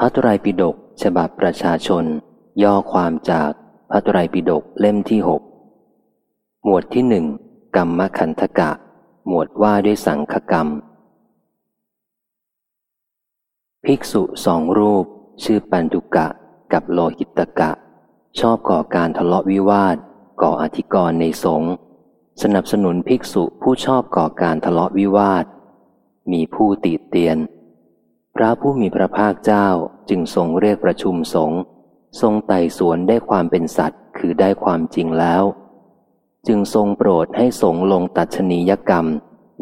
พระตรัยปิฎกฉบับประชาชน ย่อความจากพระตรัยปิฎกเล่มที่หกหมวดที่หนึ่งกรรมขันธกะ หมวดว่าด้วยสังฆกรรม ภิกษุสองรูป ชื่อปันตุกะกับโลหิตกะ ชอบก่อการทะเลาะวิวาท ก่ออธิกรณ์ในสงฆ์สนับสนุนภิกษุผู้ชอบก่อการทะเลาะวิวาท มีผู้ติเตียน พระผู้มีพระภาคเจ้าจึงทรงเรียกประชุมสงฆ์ทรงไต่สวนได้ความเป็นสัตว์คือได้ความจริงแล้ว จึงทรงโปรดให้สงฆ์ลงตัดชนียกรรม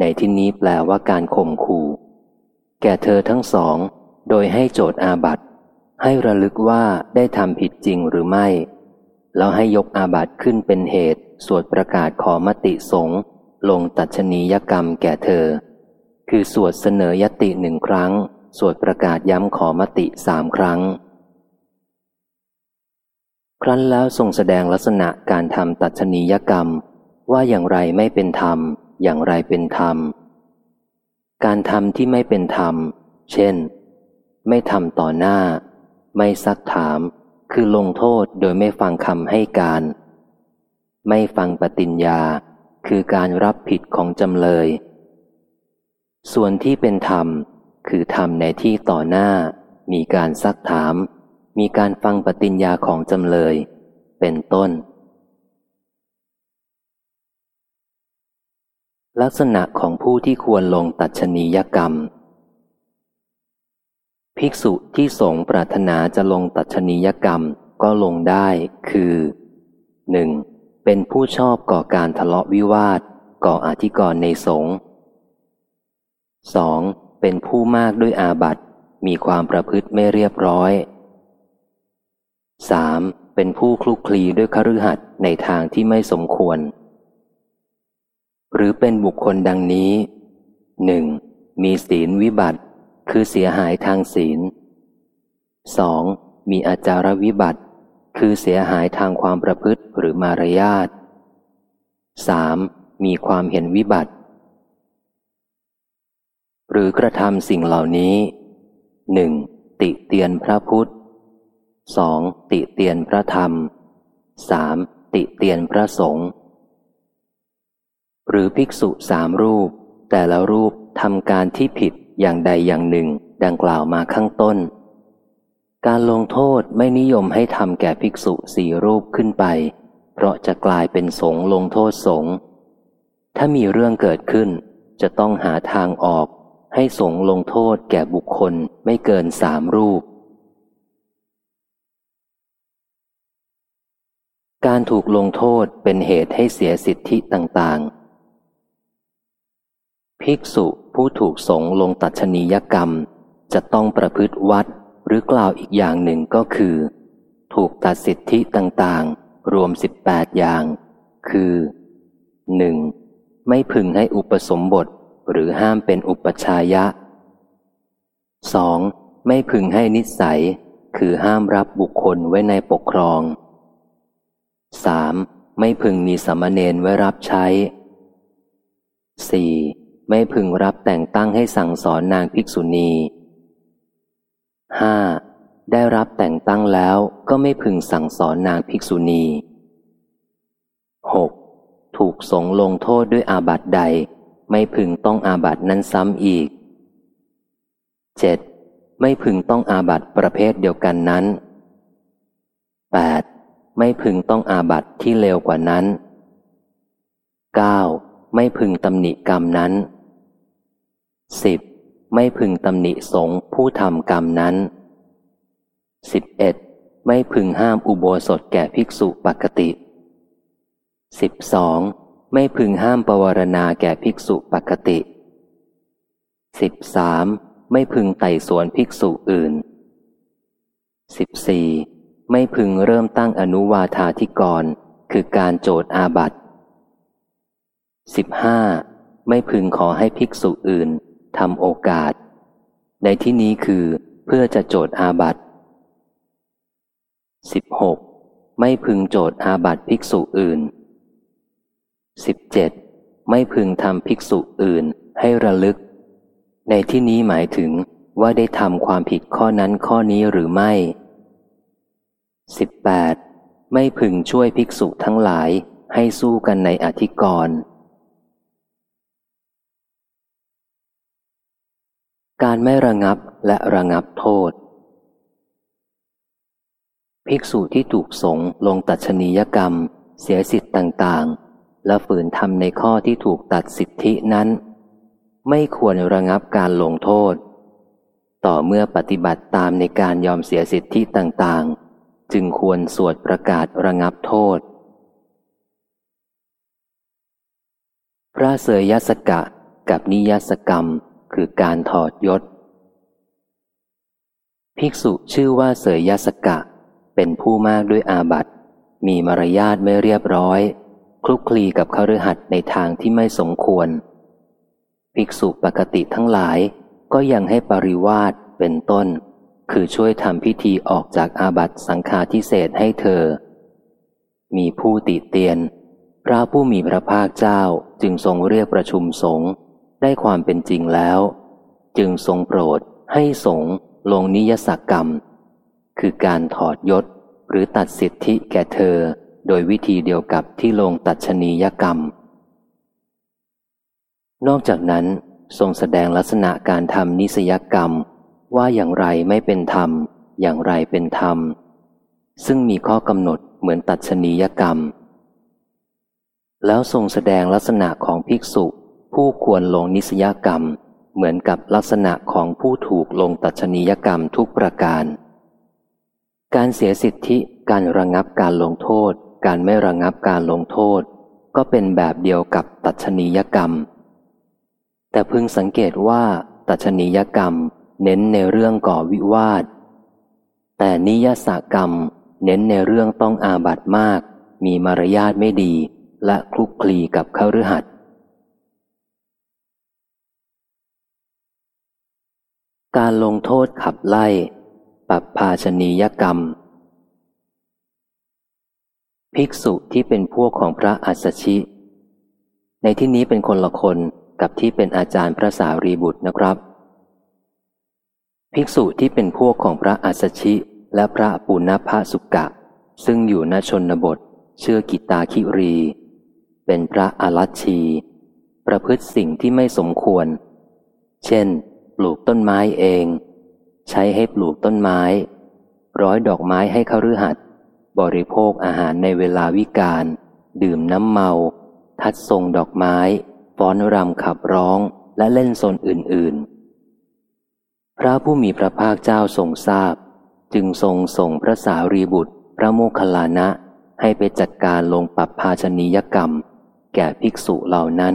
ในที่นี้แปลว่าการข่มขู่แก่เธอทั้งสอง โดยให้โจทย์อาบัตให้ระลึกว่าได้ทำผิดจริงหรือไม่ แล้วให้ยกอาบัตขึ้นเป็นเหตุ สวดประกาศขอมติสงฆ์ลงตัดชนียกรรมแก่เธอ คือสวดเสนอยติหนึ่งครั้ง สวดประกาศย้ำขอมติสามครั้ง ครั้นแล้วทรงแสดงลักษณะการทำตัดชนียกรรม ว่าอย่างไรไม่เป็นธรรม อย่างไรเป็นธรรม การทำที่ไม่เป็นธรรม เช่น ไม่ทำต่อหน้า ไม่ซักถาม คือลงโทษโดยไม่ฟังคำให้การ ไม่ฟังปฏิญญา คือการรับผิดของจำเลย ส่วนที่เป็นธรรม คือทำในที่ต่อหน้า มีการซักถาม มีการฟังปฏิญญาของจำเลย เป็นต้น ลักษณะของผู้ที่ควรลงตัดชนียกรรม ภิกษุที่สงปรารถนาจะลงตัดชนียกรรมก็ลงได้คือ 1. เป็นผู้ชอบก่อการทะเลาะวิวาท ก่ออธิกรณ์ในสงฆ์ 2. เป็นผู้มากด้วยอาบัติ มีความประพฤติไม่เรียบร้อย 3. เป็นผู้คลุกคลีด้วยคฤหัสถ์ในทางที่ไม่สมควร หรือเป็นบุคคลดังนี้ 1. มีศีลวิบัติ คือเสียหายทางศีล 2. มีอาจารวิบัติ คือเสียหายทางความประพฤติหรือมารยาท 3. มีความเห็นวิบัติ หรือกระทำสิ่งเหล่านี้หนึ่งติเตียนพระพุทธสองติเตียนพระธรรมสามติเตียนพระสงฆ์หรือภิกษุสามรูป แต่ละรูปทำการที่ผิดอย่างใดอย่างหนึ่ง ดังกล่าวมาข้างต้น การลงโทษไม่นิยมให้ทำแก่ภิกษุสี่รูปขึ้นไป เพราะจะกลายเป็นสงลงโทษสงถ้ามีเรื่องเกิดขึ้น จะต้องหาทางออก ให้สงลงโทษแก่บุคคลไม่เกินสามรูป การถูกลงโทษเป็นเหตุให้เสียสิทธิต่างๆ ภิกษุผู้ถูกสงลงตัดชนียกรรม จะต้องประพฤติวัดหรือกล่าวอีกอย่างหนึ่งก็คือ ถูกตัดสิทธิต่างๆ รวมสิบแปดอย่าง คือหนึ่งไม่พึงให้อุปสมบท หรือห้ามเป็นอุปชายะ 2. ไม่พึงให้นิสัย คือห้ามรับบุคคลไว้ในปกครอง 3. ไม่พึงมีสมณเณรไว้รับใช้ 4. ไม่พึงรับแต่งตั้งให้สั่งสอนนางภิกษุณี 5. ได้รับแต่งตั้งแล้วก็ไม่พึงสั่งสอนนางภิกษุณี 6. ถูกสงลงโทษด้วยอาบัติใด ไม่พึงต้องอาบัตินั้นซ้ำอีก 7. ไม่พึงต้องอาบัติประเภทเดียวกันนั้น 8. ไม่พึงต้องอาบัติที่เลวกว่านั้น 9. ไม่พึงตำหนิกรรมนั้น 10. ไม่พึงตำหนิสงผู้ทำกรรมนั้น 11. ไม่พึงห้ามอุโบสถแก่ภิกษุปกติ 12. ไม่พึงห้ามปวารณาแก่ภิกษุปกติ 13. ไม่พึงไต่สวนภิกษุอื่น 14. ไม่พึงเริ่มตั้งอนุวาธาธิกร คือการโจทอาบัติ 15. ไม่พึงขอให้ภิกษุอื่นทำโอกาส ในที่นี้คือเพื่อจะโจทอาบัติ 16. ไม่พึงโจทอาบัติภิกษุอื่น 17. ไม่พึงทำภิกษุอื่นให้ระลึก ในที่นี้หมายถึงว่าได้ทำความผิดข้อนั้นข้อนี้หรือไม่ 18. ไม่พึงช่วยภิกษุทั้งหลายให้สู้กันในอธิกรณ์การไม่ระงับและระงับโทษ ภิกษุที่ถูกสงลงตัดชนียกรรม เสียสิทธิ์ต่างๆ และฝืนทำในข้อที่ถูกตัดสิทธินั้น ไม่ควรระงับการลงโทษ ต่อเมื่อปฏิบัติตามในการยอมเสียสิทธิต่างๆ จึงควรสวดประกาศระงับโทษ พระเสยยสกะกับนิยสกรรมคือการถอดยศ ภิกษุชื่อว่าเสยยสกะ เป็นผู้มากด้วยอาบัติ มีมารยาทไม่เรียบร้อย คลุกคลีกับคฤหัสถ์ในทางที่ไม่สมควร ภิกษุปกติทั้งหลายก็ยังให้ปริวาสเป็นต้น คือช่วยทำพิธีออกจากอาบัติสังฆาทิเศษให้เธอ มีผู้ติเตียน พระผู้มีพระภาคเจ้าจึงทรงเรียกประชุมสงฆ์ได้ความเป็นจริงแล้ว จึงทรงโปรดให้สงลงนิยสกกรรม คือการถอดยศหรือตัดสิทธิแก่เธอ โดยวิธีเดียวกับที่ลงตัดชนียกรรม นอกจากนั้น ทรงแสดงลักษณะการทำนิสยกรรม ว่าอย่างไรไม่เป็นธรรม อย่างไรเป็นธรรม ซึ่งมีข้อกำหนดเหมือนตัดชนียกรรม แล้วทรงแสดงลักษณะของภิกษุผู้ควรลงนิสยกรรม เหมือนกับลักษณะของผู้ถูกลงตัดชนียกรรมทุกประการ การเสียสิทธิการระงับการลงโทษ การไม่ระงับการลงโทษ ก็เป็นแบบเดียวกับตัชนียกรรม แต่พึงสังเกตว่าตัชนียกรรมเน้นในเรื่องก่อวิวาท แต่นิยสกรรมเน้นในเรื่องต้องอาบัตมาก มีมารยาทไม่ดี และคลุกคลีกับเข้าฤหัสการลงโทษขับไล่ปรับภาชนียกรรม ภิกษุที่เป็นพวกของพระอัสชิ ในที่นี้เป็นคนละคนกับที่เป็นอาจารย์พระสารีบุตรนะครับ ภิกษุที่เป็นพวกของพระอัสชิและพระปุณพสุกะ ซึ่งอยู่ณชนบท เชื่อกิตาคิรี เป็นพระอรัชชี ประพฤติสิ่งที่ไม่สมควร เช่น ปลูกต้นไม้เอง ใช้ให้ปลูกต้นไม้ ร้อยดอกไม้ให้เขารือหัด บริโภคอาหารในเวลาวิกาลดื่มน้ำเมา ทัดทรงดอกไม้ฟ้อนรำขับร้องและเล่นโซนอื่น ๆ พระผู้มีพระภาคเจ้าทรงทราบ จึงทรงส่งพระสารีบุตร พระโมคคัลลานะ ให้ไปจัดการลงปรับภาชนียกรรม แก่ภิกษุเหล่านั้น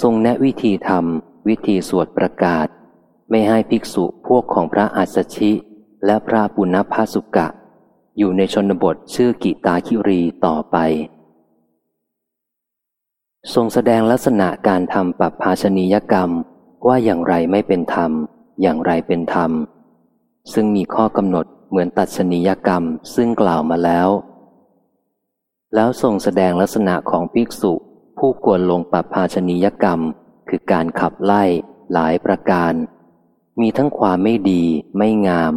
ทรงแนะวิธีทำวิธีสวดประกาศ ไม่ให้ภิกษุพวกของพระอัสชิ และพระปุณพาสุกะ อยู่ในชนบทชื่อกิตาคิรีต่อไป ทรงแสดงลักษณะการทำปรับภาชนียกรรมว่าอย่างไรไม่เป็นธรรม อย่างไรเป็นธรรม ซึ่งมีข้อกำหนดเหมือนตัดชนียกรรมซึ่งกล่าวมาแล้ว แล้วทรงแสดงลักษณะของภิกษุ ผู้ควรลงปรับภาชนียกรรม คือการขับไล่หลายประการ มีทั้งความไม่ดี ไม่งาม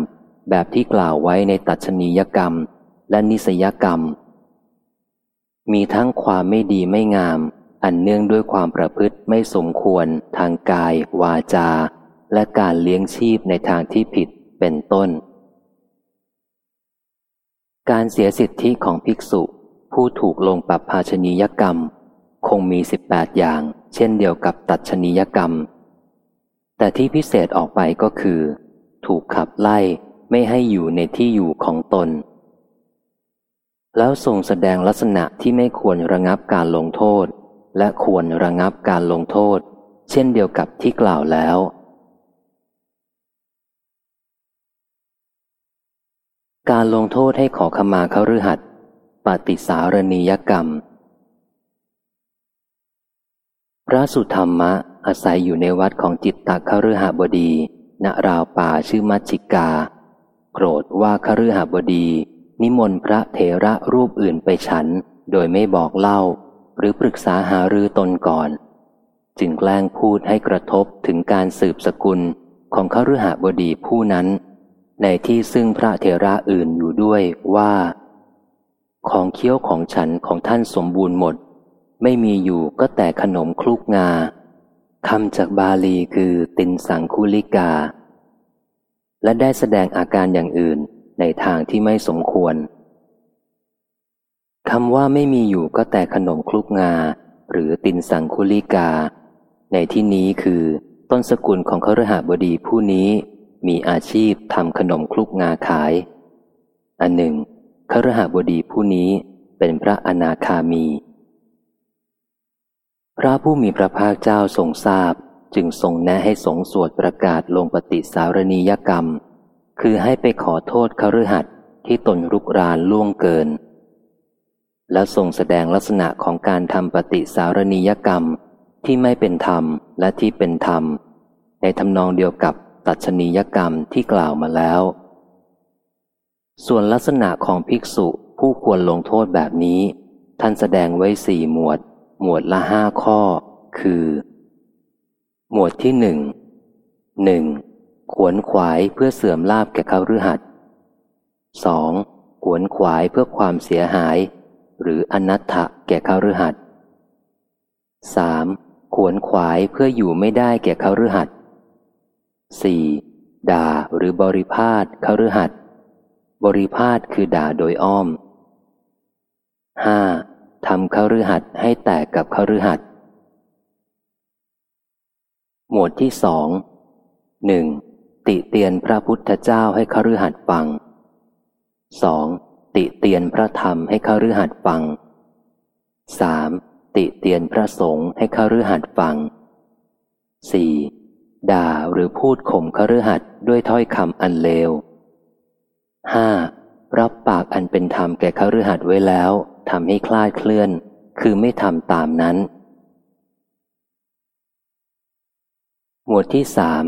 แบบที่กล่าวไว้ในตัชนียกรรม และนิสยกรรม มีทั้งความไม่ดีไม่งาม อันเนื่องด้วยความประพฤติไม่สมควร ทางกาย วาจา และการเลี้ยงชีพในทางที่ผิดเป็นต้น การเสียสิทธิของภิกษุ ผู้ถูกลงปรับภาชนียกรรม คงมีสิบแปดอย่าง เช่นเดียวกับตัดชนียกรรม แต่ที่พิเศษออกไปก็คือ ถูกขับไล่ ไม่ให้อยู่ในที่อยู่ของตน แล้วทรงแสดงลักษณะที่ไม่ควรระงับการลงโทษ และควรระงับการลงโทษ เช่นเดียวกับที่กล่าวแล้ว การลงโทษให้ขอขมาเขาฤหัสปฏิสารณียกรรม พระสุธรรมะอาศัยอยู่ในวัดของจิตตะคฤหบดี ณราวป่าชื่อมัชิกา โกรธว่าคฤหบดี นิมนต์พระเถระรูปอื่นไปฉัน โดยไม่บอกเล่า หรือปรึกษาหารือตนก่อน จึงแกล้งพูดให้กระทบถึงการสืบสกุลของขฤหบดีผู้นั้น ในที่ซึ่งพระเทระอื่นอยู่ด้วยว่า ของเคี้ยวของฉันของท่านสมบูรณ์หมด ไม่มีอยู่ก็แต่ขนมคลุกงาคำจากบาลีคือตินสังคุลิกา และได้แสดงอาการอย่างอื่นในทางที่ไม่สมควรคำว่าไม่มีอยู่ก็แต่ขนมคลุกงา หรือตินสังคุลิกา ในที่นี้คือ ต้นสกุลของครหบดีผู้นี้ มีอาชีพทำขนมคลุกงาขาย อันหนึ่งครหบดีผู้นี้เป็นพระอนาคามี พระผู้มีพระภาคเจ้าทรงทราบ จึงทรงแนะให้สงสวดประกาศลงปฏิสารณียกรรม คือให้ไปขอโทษคฤหัสที่ตนรุกรานล่วงเกิน และทรงแสดงลักษณะของการทำปฏิสารณียกรรมที่ไม่เป็นธรรมและที่เป็นธรรม ในทำนองเดียวกับตัชนียกรรมที่กล่าวมาแล้ว ส่วนลักษณะของภิกษุผู้ควรลงโทษแบบนี้ ท่านแสดงไว้สี่หมวด หมวดละห้าข้อ คือ หมวดที่หนึ่งหนึ่งขวนขวายเพื่อเสื่อมลาบแก่เขาฤหัสสองขวนขวายเพื่อความเสียหาย หรืออนัตถะแก่เขาฤหัสสามขวนขวายเพื่ออยู่ไม่ได้แก่เขาฤหัสสี่ด่าหรือบริพาทเขาฤหัสบริพาทคือด่าโดยอ้อมห้าทำเขาฤหัสให้แตกกับเขาฤหัส หมวดที่สองหนึ่งติเตียนพระพุทธเจ้าให้คฤหัสฟังสองติเตียนพระธรรมให้ขรือหัดฟังสามติเตียนพระสงฆ์ให้ขรือหัดฟังสี่ด่าหรือพูดข่มขรือหัดด้วยถ้อยคำอันเลวห้ารับปากอันเป็นธรรมแก่ขรือหัดไว้แล้วทำให้คลาดเคลื่อน คือไม่ทำตามนั้น หม วดที่สาม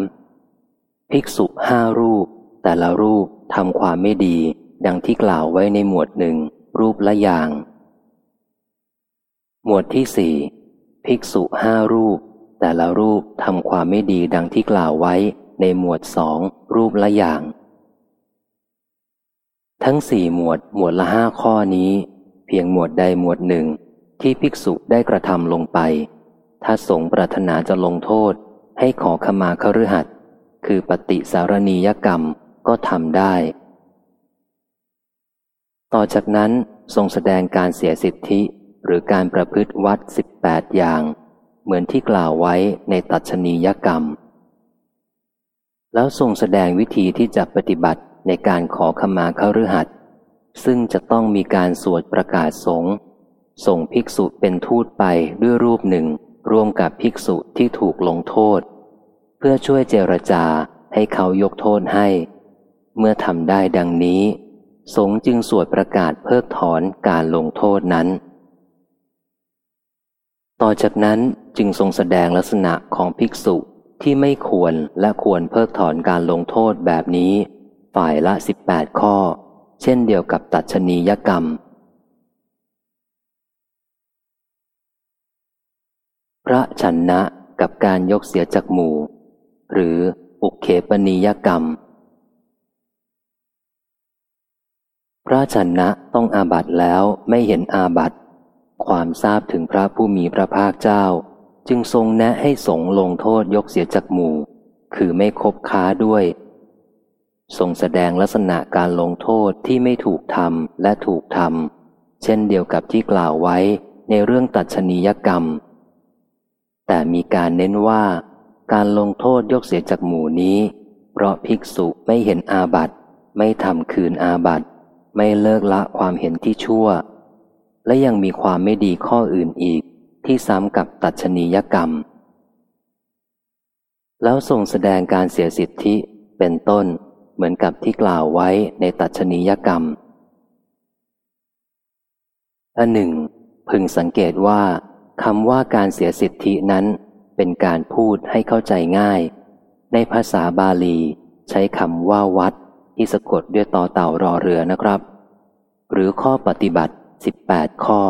ภิกษุห้ารูป แต่ละรูปทำความไม่ดี ดังที่กล่าวไว้ในหมวดหนึ่งรูปละอย่าง หมวดที่สี่ภิกษุห้ารูป แต่ละรูปทำความไม่ดีดังที่กล่าวไว้ในหมวดสองรูปละอย่าง ทั้งสี่หมวดหมวดละห้าข้อนี้ เพียงหมวดใดหมวดหนึ่ง ที่ภิกษุได้กระทำลงไป ถ้าสงปรารถนาจะลงโทษ ให้ขอขมาคฤหัสคือปฏิสารณียกรรมก็ทำได้ ต่อจากนั้นทรงแสดงการเสียสิทธิหรือการประพฤติวัดสิบแปดอย่าง เหมือนที่กล่าวไว้ในตัชนียกรรม แล้วทรงแสดงวิธีที่จะปฏิบัติในการขอขมาเข้าฤหัสซึ่งจะต้องมีการสวดประกาศสงส่งภิกษุเป็นทูตไปด้วยรูปหนึ่ง ร่วมกับภิกษุที่ถูกลงโทษ เพื่อช่วยเจรจาให้เขายกโทษให้ เมื่อทำได้ดังนี้ สงจึงสวดประกาศเพิกถอนการลงโทษนั้น ต่อจากนั้นจึงทรงแสดงลักษณะของภิกษุที่ไม่ควรและควรเพิกถอนการลงโทษแบบนี้ ฝ่ายละสิบแปดข้อ เช่นเดียวกับตัดชนียกรรม พระชนนะกับการยกเสียจากหมู่ หรืออุเคปนิยกรรม พระชนะต้องอาบัตแล้วไม่เห็นอาบัตความทราบถึงพระผู้มีพระภาคเจ้า จึงทรงแนะให้สงลงโทษยกเสียจากหมู่ คือไม่คบค้าด้วย ทรงแสดงลักษณะการลงโทษที่ไม่ถูกทำและถูกทำเช่นเดียวกับที่กล่าวไว้ในเรื่องตัดชนียกรรม แต่มีการเน้นว่า การลงโทษยกเสียจากหมู่นี้ เพราะภิกษุไม่เห็นอาบัตไม่ทำคืนอาบัติไม่เลิกละความเห็นที่ชั่ว และยังมีความไม่ดีข้ออื่นอีกที่ซ้ำกับตัดชนียกรรม แล้วส่งแสดงการเสียสิทธิเป็นต้นเหมือนกับที่กล่าวไว้ในตัดชนียกรรมอันหนึ่ง พึงสังเกตว่า คำว่าการเสียสิทธินั้น เป็นการพูดให้เข้าใจง่าย ในภาษาบาลี ใช้คำว่าวัด ที่สะกดด้วยต่อเต่ารอเรือนะครับ หรือข้อปฏิบัติ 18 ข้อ